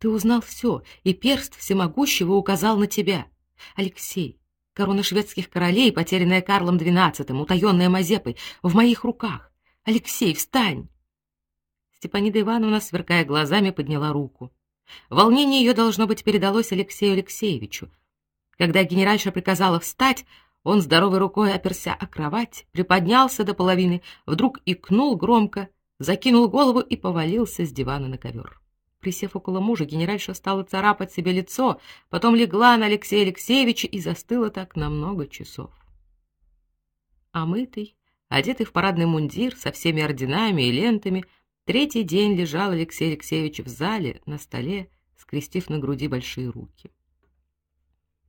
Ты узнал все, и перст всемогущего указал на тебя. Алексей, корона шведских королей, потерянная Карлом XII, утаенная Мазепой, в моих руках. Алексей, встань!» Степанида Ивановна, сверкая глазами, подняла руку. Волнение ее, должно быть, передалось Алексею Алексеевичу. Когда генеральша приказала встать, он здоровой рукой оперся о кровать, приподнялся до половины, вдруг икнул громко, закинул голову и повалился с дивана на ковер. Присев около мужа, генеральша стала царапать себе лицо, потом легла на Алексея Алексеевича и застыла так на много часов. Омытый, одетый в парадный мундир со всеми орденами и лентами, третий день лежал Алексей Алексеевич в зале на столе, скрестив на груди большие руки.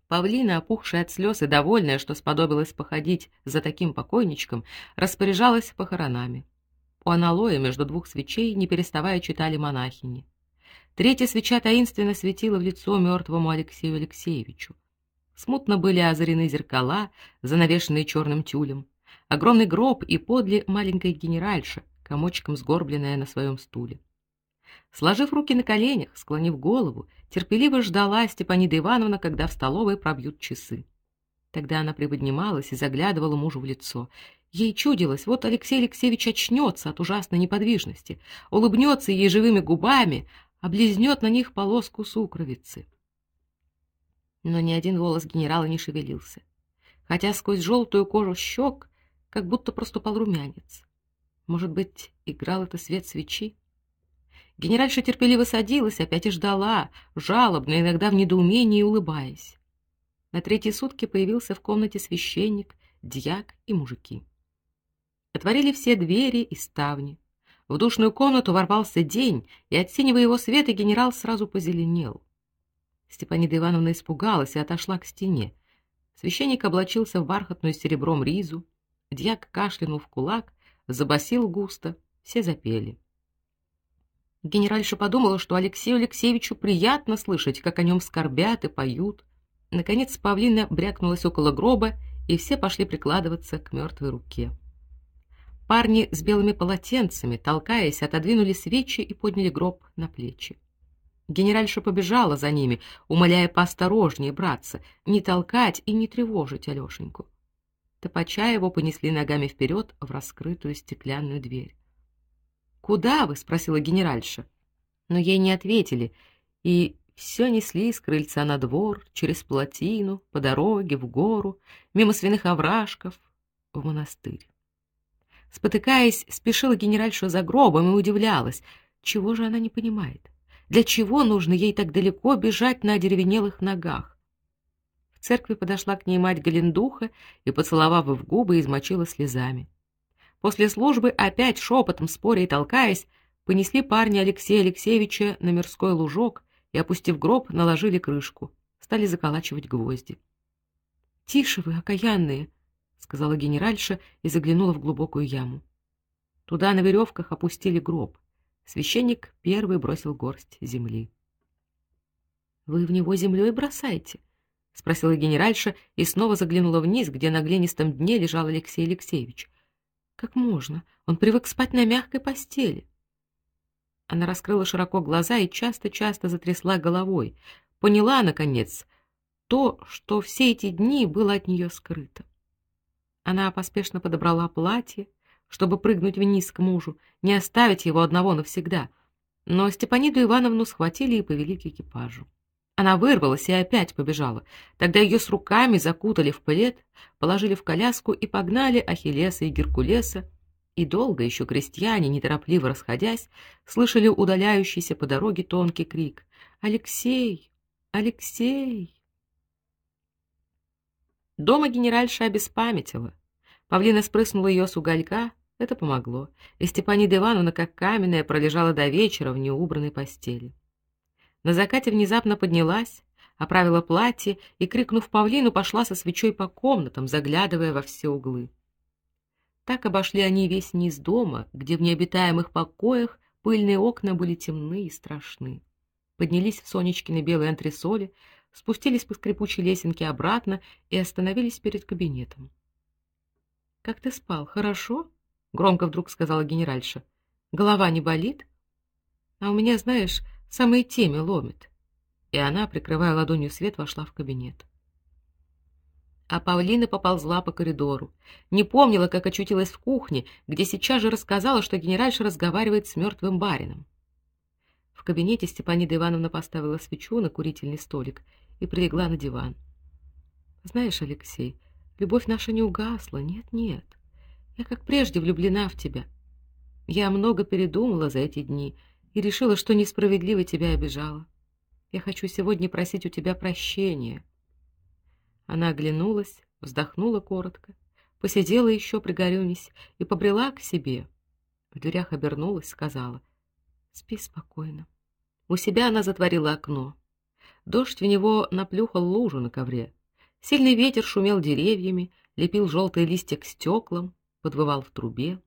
Павлина, опухшая от слез и довольная, что сподобилась походить за таким покойничком, распоряжалась похоронами. У аналоя между двух свечей, не переставая, читали монахини. Третья свеча таинственно светила в лицо мертвому Алексею Алексеевичу. Смутно были озарены зеркала, занавешенные черным тюлем, огромный гроб и подле маленькая генеральша, комочком сгорбленная на своем стуле. Сложив руки на коленях, склонив голову, терпеливо ждала Степанида Ивановна, когда в столовой пробьют часы. Тогда она приподнималась и заглядывала мужу в лицо. Ей чудилось, вот Алексей Алексеевич очнется от ужасной неподвижности, улыбнется ей живыми губами, облизнет на них полоску сукровицы. Но ни один волос генерала не шевелился, хотя сквозь желтую кожу щек как будто проступал румянец. Может быть, играл это свет свечи? Генеральша терпеливо садилась, опять и ждала, жалобно, иногда в недоумении улыбаясь. На третьи сутки появился в комнате священник, дьяк и мужики. Отворили все двери и ставни. В душную комнату ворвался день, и от синего его света генерал сразу позеленел. Степанида Ивановна испугалась и отошла к стене. Священник облачился в бархатную серебром ризу, дьяк кашлянул в кулак, забасил густо, все запели. Генеральша подумала, что Алексею Алексеевичу приятно слышать, как о нем скорбят и поют. Наконец Павлина брякнулась около гроба, и все пошли прикладываться к мертвой руке. Парни с белыми полотенцами, толкаясь, отодвинули свечи и подняли гроб на плечи. Генеральша побежала за ними, умоляя поосторожнее браться, не толкать и не тревожить Алёшеньку. Топача его понесли ногами вперед в раскрытую стеклянную дверь. "Куда вы?" спросила генеральша. Но ей не ответили, и все несли с крыльца на двор, через плотину, по дороге в гору, мимо свиных овражков, в монастырь. Спотыкаясь, спешила генеральша за гробом и удивлялась, чего же она не понимает. Для чего нужно ей так далеко бежать на деревенелых ногах? В церкви подошла к ней мать Галендуха и, поцеловав в губы, измочила слезами. После службы опять шепотом, споря и толкаясь, понесли парни Алексея Алексеевича на мирской лужок и, опустив гроб, наложили крышку, стали заколачивать гвозди. "Тише вы, окаянные", сказала генеральша и заглянула в глубокую яму. Туда на веревках опустили гроб. Священник первый бросил горсть земли. Вы в него землей бросаете? спросила генеральша и снова заглянула вниз, где на глинистом дне лежал Алексей Алексеевич. Как можно? Он привык спать на мягкой постели. Она раскрыла широко глаза и часто-часто затрясла головой. Поняла наконец то, что все эти дни было от нее скрыто. Она поспешно подобрала платье, чтобы прыгнуть вниз к мужу, не оставить его одного навсегда. Но Степаниду Ивановну схватили и повели к экипажу. Она вырвалась и опять побежала. Тогда ее с руками закутали в плед, положили в коляску и погнали Ахиллеса и Геркулеса. И долго еще крестьяне, неторопливо расходясь, слышали удаляющийся по дороге тонкий крик: "Алексей! Алексей!" Дома генеральша обеспамятила. Павлина спрыснула ее с уголька, это помогло. И Степанида Ивановна, как каменная, пролежала до вечера в неубранной постели. На закате внезапно поднялась, оправила платье и, крикнув Павлину, пошла со свечой по комнатам, заглядывая во все углы. Так обошли они весь низ дома, где в необитаемых покоях пыльные окна были темны и страшны. Поднялись в Сонечкины белые антресоли, спустились по скрипучей лесенке обратно и остановились перед кабинетом. Как ты спал? Хорошо? громко вдруг сказала генеральша. Голова не болит? А у меня, знаешь, самой теме ломит. И она, прикрывая ладонью свет, вошла в кабинет. А Павлина поползла по коридору. Не помнила, как очутилась в кухне, где сейчас же рассказала, что генеральша разговаривает с мертвым барином. В кабинете Степанида Ивановна поставила свечу на курительный столик и прилегла на диван. Знаешь, Алексей, любовь наша не угасла. Нет, нет. Я как прежде влюблена в тебя. Я много передумала за эти дни и решила, что несправедливо тебя обижала. Я хочу сегодня просить у тебя прощения. Она оглянулась, вздохнула коротко, посидела еще пригорюнись и побрела к себе. В дверях обернулась, сказала: "Спи спокойно". У себя она затворила окно. Дождь в него наплюхал лужу на ковре. Сильный ветер шумел деревьями, лепил желтые листья к стеклам, подвывал в трубе.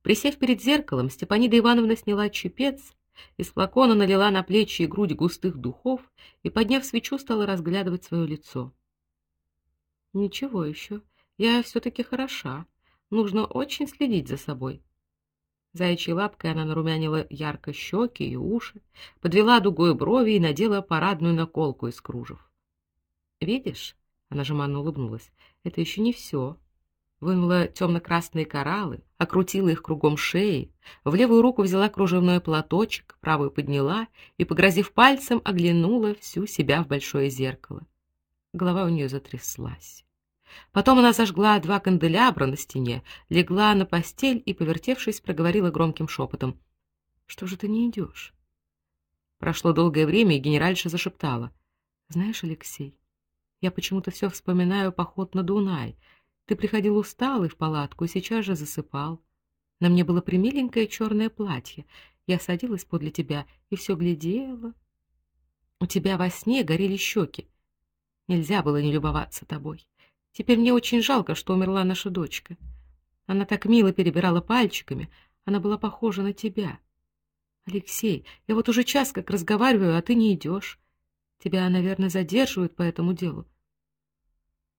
Присев перед зеркалом, Степанида Ивановна сняла чепец, из флакона налила на плечи и грудь густых духов и, подняв свечу, стала разглядывать свое лицо. Ничего еще, я все таки хороша. Нужно очень следить за собой. Заячьей лапкой она нарумянила ярко щеки и уши, подвела дугой брови и надела парадную наколку из кружев. Видишь? Она жеманно улыбнулась. Это еще не все. Вынула темно красные кораллы, окрутила их кругом шеи, в левую руку взяла кружевной платочек, правую подняла и, погрозив пальцем, оглянула всю себя в большое зеркало. Голова у нее затряслась. Потом она зажгла два канделябра на стене, легла на постель и, повертевшись, проговорила громким шепотом. «Что же ты не идешь?» Прошло долгое время, и генеральша зашептала. «Знаешь, Алексей, я почему-то все вспоминаю поход на Дунай. Ты приходил усталый в палатку и сейчас же засыпал. На мне было примиленькое черное платье. Я садилась подле тебя и все глядела. У тебя во сне горели щеки. Нельзя было не любоваться тобой. Теперь мне очень жалко, что умерла наша дочка. Она так мило перебирала пальчиками, она была похожа на тебя. Алексей, я вот уже час как разговариваю, а ты не идешь. Тебя, наверное, задерживают по этому делу.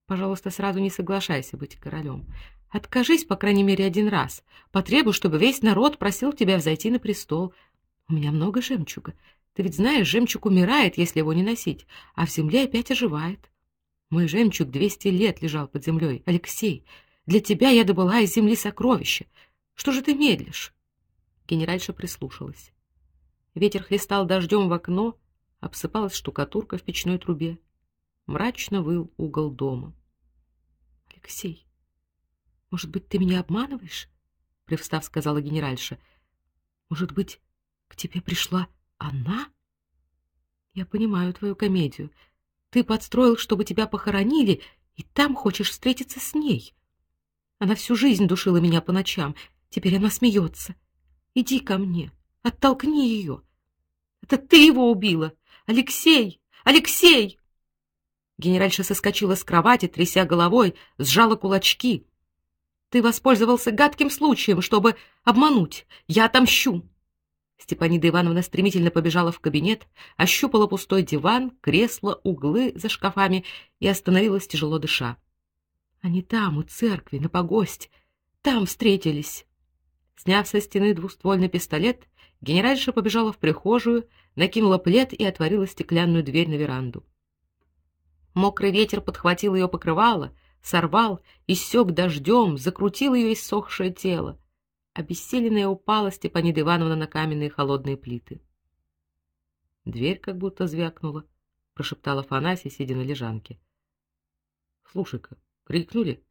Пожалуйста, сразу не соглашайся быть королем. Откажись, по крайней мере, один раз. Потребуй, чтобы весь народ просил тебя взойти на престол. У меня много жемчуга. Ты ведь знаешь, жемчуг умирает, если его не носить, а в земле опять оживает. Мой жемчуг двести лет лежал под землей. Алексей, для тебя я добыла из земли сокровища. Что же ты медлишь? Генеральша прислушалась. Ветер хлестал дождем в окно, обсыпалась штукатурка в печной трубе. Мрачно выл угол дома. Алексей, может быть, ты меня обманываешь? привстав, сказала генеральша. Может быть, к тебе пришла она? Я понимаю твою комедию. Ты подстроил, чтобы тебя похоронили, и там хочешь встретиться с ней. Она всю жизнь душила меня по ночам. Теперь она смеется. Иди ко мне, оттолкни ее. Это ты его убила. Алексей! Алексей! Генеральша соскочила с кровати, тряся головой, сжала кулачки. Ты воспользовался гадким случаем, чтобы обмануть. Я отомщу. Степанида Ивановна стремительно побежала в кабинет, ощупала пустой диван, кресло, углы за шкафами и остановилась тяжело дыша. Они там, у церкви, на погосте, там встретились. Сняв со стены двуствольный пистолет, генеральша побежала в прихожую, накинула плед и отворила стеклянную дверь на веранду. Мокрый ветер подхватил ее покрывало, сорвал, иссек дождем, закрутил ее иссохшее тело. Обессиленная упала Степанида Ивановна на каменные холодные плиты. Дверь как будто звякнула, прошептала Афанасий, сидя на лежанке. Слушай-ка, крикнули.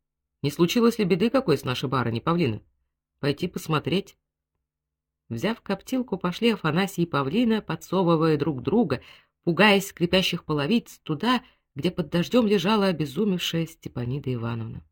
Не случилось ли беды какой с нашей барыней Павлина? Пойти посмотреть. Взяв коптилку, пошли Афанасий и Павлина, подсовывая друг друга, пугаясь скрипящих половиц, туда, где под дождем лежала обезумевшая Степанида Ивановна.